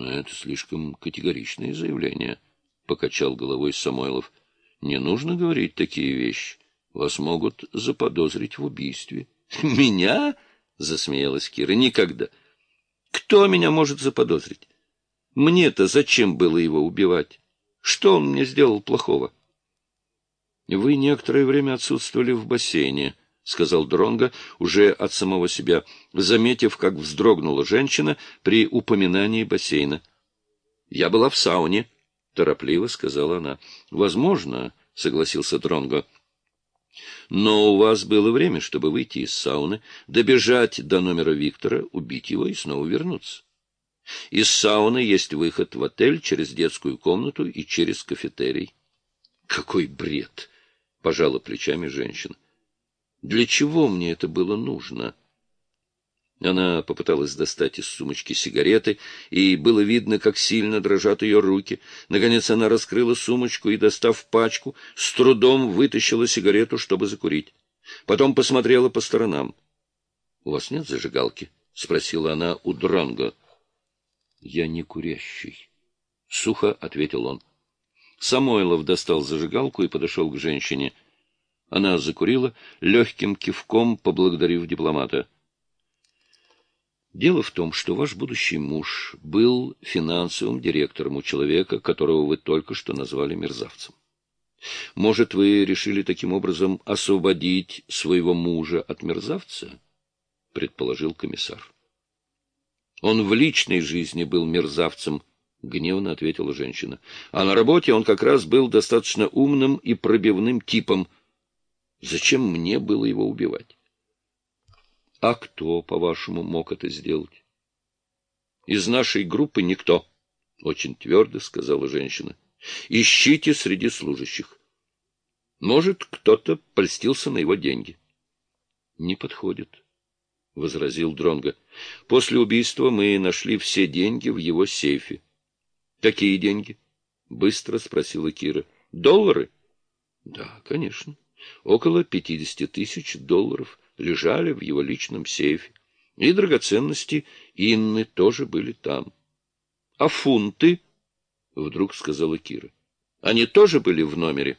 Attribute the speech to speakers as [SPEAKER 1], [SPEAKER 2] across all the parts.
[SPEAKER 1] Это слишком категоричное заявление, — покачал головой Самойлов. Не нужно говорить такие вещи. Вас могут заподозрить в убийстве. — Меня? — засмеялась Кира. — Никогда. Кто меня может заподозрить? Мне-то зачем было его убивать? Что он мне сделал плохого? — Вы некоторое время отсутствовали в бассейне, — сказал Дронго уже от самого себя, заметив, как вздрогнула женщина при упоминании бассейна. — Я была в сауне, — торопливо сказала она. — Возможно, — согласился Дронго. Но у вас было время, чтобы выйти из сауны, добежать до номера Виктора, убить его и снова вернуться. Из сауны есть выход в отель через детскую комнату и через кафетерий. Какой бред! — пожала плечами женщина. Для чего мне это было нужно? Она попыталась достать из сумочки сигареты, и было видно, как сильно дрожат ее руки. Наконец она раскрыла сумочку и, достав пачку, с трудом вытащила сигарету, чтобы закурить. Потом посмотрела по сторонам. — У вас нет зажигалки? — спросила она у Дронго. — Я не курящий. — сухо ответил он. Самойлов достал зажигалку и подошел к женщине. Она закурила, легким кивком поблагодарив дипломата. Дело в том, что ваш будущий муж был финансовым директором у человека, которого вы только что назвали мерзавцем. Может, вы решили таким образом освободить своего мужа от мерзавца? — предположил комиссар. Он в личной жизни был мерзавцем, — гневно ответила женщина. А на работе он как раз был достаточно умным и пробивным типом. Зачем мне было его убивать? А кто, по-вашему, мог это сделать? Из нашей группы никто, — очень твердо сказала женщина. Ищите среди служащих. Может, кто-то польстился на его деньги. Не подходит, — возразил Дронго. После убийства мы нашли все деньги в его сейфе. Какие деньги? — быстро спросила Кира. Доллары? Да, конечно. Около пятидесяти тысяч долларов лежали в его личном сейфе. И драгоценности Инны тоже были там. — А фунты? — вдруг сказала Кира. — Они тоже были в номере?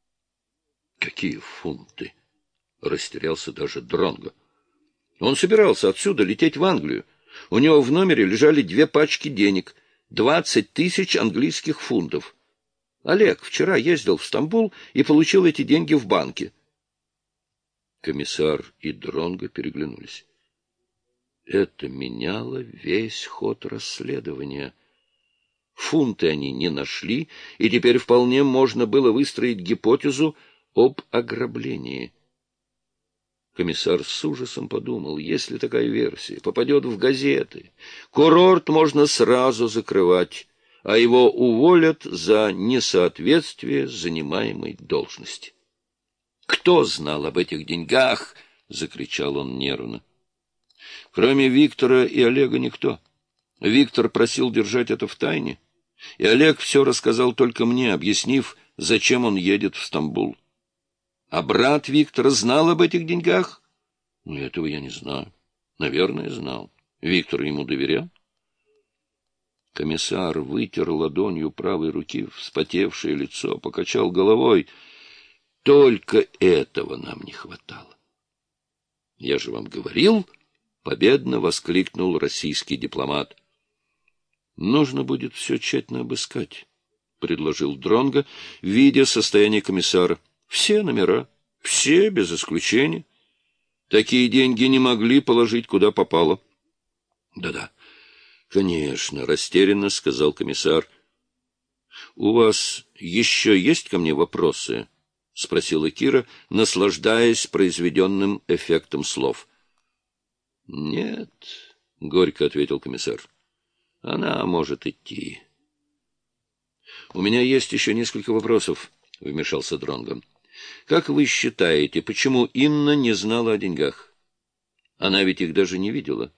[SPEAKER 1] — Какие фунты? — растерялся даже Дронго. Он собирался отсюда лететь в Англию. У него в номере лежали две пачки денег, двадцать тысяч английских фунтов. Олег вчера ездил в Стамбул и получил эти деньги в банке. Комиссар и Дронго переглянулись. Это меняло весь ход расследования. Фунты они не нашли, и теперь вполне можно было выстроить гипотезу об ограблении. Комиссар с ужасом подумал, если такая версия попадет в газеты, курорт можно сразу закрывать, а его уволят за несоответствие занимаемой должности. «Кто знал об этих деньгах?» — закричал он нервно. Кроме Виктора и Олега никто. Виктор просил держать это в тайне, и Олег все рассказал только мне, объяснив, зачем он едет в Стамбул. А брат Виктора знал об этих деньгах? Ну, этого я не знаю. Наверное, знал. Виктор ему доверял? Комиссар вытер ладонью правой руки вспотевшее лицо, покачал головой. Только этого нам не хватало. Я же вам говорил, — победно воскликнул российский дипломат. Нужно будет все тщательно обыскать, — предложил Дронго, видя состояние комиссара. Все номера, все без исключения. Такие деньги не могли положить куда попало. Да — Да-да, конечно, — растерянно сказал комиссар. — У вас еще есть ко мне вопросы? — спросила Кира, наслаждаясь произведенным эффектом слов. — Нет, — горько ответил комиссар. — Она может идти. — У меня есть еще несколько вопросов, — вмешался Дронгом. Как вы считаете, почему Инна не знала о деньгах? Она ведь их даже не видела.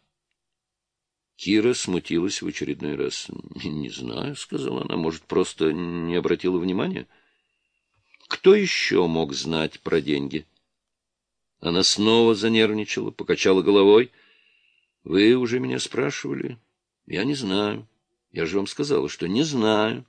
[SPEAKER 1] Кира смутилась в очередной раз. — Не знаю, — сказала она, — может, просто не обратила внимания? Кто еще мог знать про деньги? Она снова занервничала, покачала головой. — Вы уже меня спрашивали? — Я не знаю. Я же вам сказала, что не знаю.